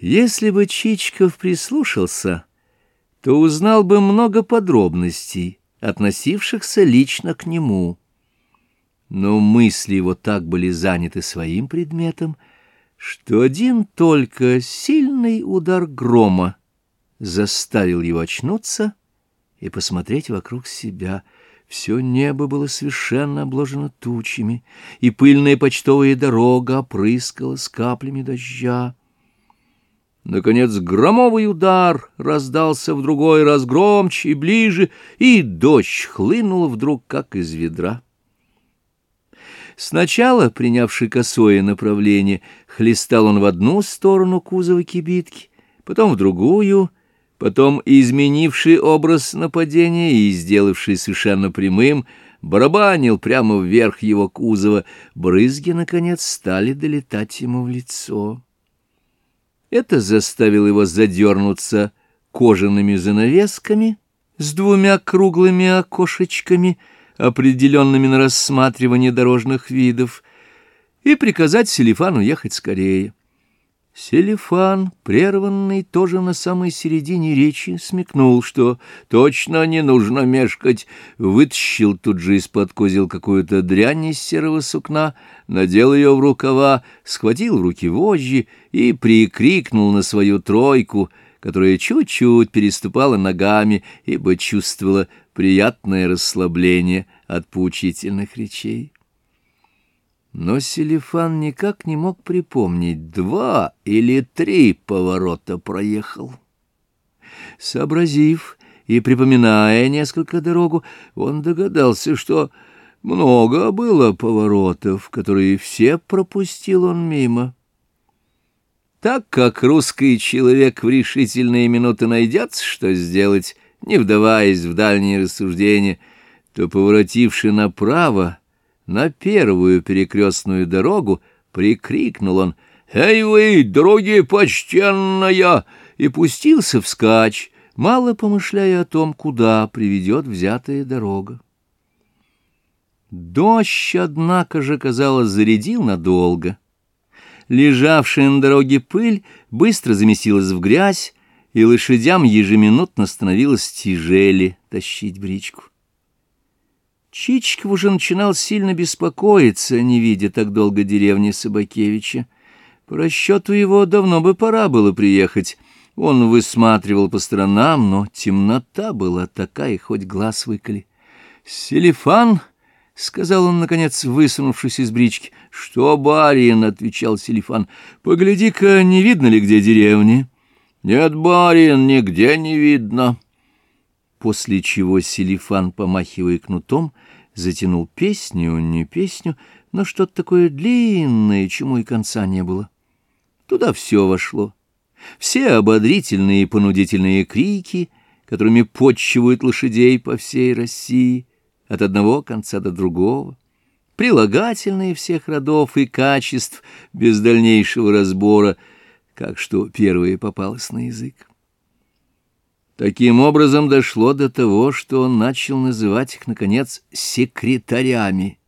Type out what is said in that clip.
Если бы Чичков прислушался, то узнал бы много подробностей, относившихся лично к нему. Но мысли его так были заняты своим предметом, что один только сильный удар грома заставил его очнуться и посмотреть вокруг себя. Все небо было совершенно обложено тучами, и пыльная почтовая дорога опрыскалась каплями дождя. Наконец громовый удар раздался в другой раз громче и ближе, и дождь хлынул вдруг, как из ведра. Сначала, принявший косое направление, хлестал он в одну сторону кузова кибитки, потом в другую, потом, изменивший образ нападения и сделавший совершенно прямым, барабанил прямо вверх его кузова, брызги, наконец, стали долетать ему в лицо. Это заставило его задернуться кожаными занавесками с двумя круглыми окошечками, определенными на рассматривание дорожных видов, и приказать Селифану ехать скорее. Селифан, прерванный тоже на самой середине речи, смекнул, что точно не нужно мешкать, вытащил тут же из-под козел какую-то дрянь из серого сукна, надел ее в рукава, схватил в руки вожжи и прикрикнул на свою тройку, которая чуть-чуть переступала ногами, ибо чувствовала приятное расслабление от поучительных речей. Но Селифан никак не мог припомнить, два или три поворота проехал. Сообразив и припоминая несколько дорогу, он догадался, что много было поворотов, которые все пропустил он мимо. Так как русский человек в решительные минуты найдется, что сделать, не вдаваясь в дальние рассуждения, то, поворотивши направо, на первую перекрестную дорогу прикрикнул он «Эй вы, дороги почтенная!» и пустился вскачь, мало помышляя о том, куда приведет взятая дорога. Дождь, однако же, казалось, зарядил надолго. Лежавшая на дороге пыль быстро замесилась в грязь, и лошадям ежеминутно становилось тяжели тащить бричку. Чичиков уже начинал сильно беспокоиться, не видя так долго деревни Собакевича. По расчету его давно бы пора было приехать. Он высматривал по сторонам, но темнота была такая, хоть глаз выколи. «Селифан!» — сказал он, наконец, высунувшись из брички. «Что, барин?» — отвечал Селифан. «Погляди-ка, не видно ли где деревни?» «Нет, барин, нигде не видно» после чего Селифан, помахивая кнутом, затянул песню, не песню, но что-то такое длинное, чему и конца не было. Туда все вошло. Все ободрительные и понудительные крики, которыми подчивают лошадей по всей России, от одного конца до другого, прилагательные всех родов и качеств, без дальнейшего разбора, как что первое попалось на язык. Таким образом дошло до того, что он начал называть их, наконец, секретарями.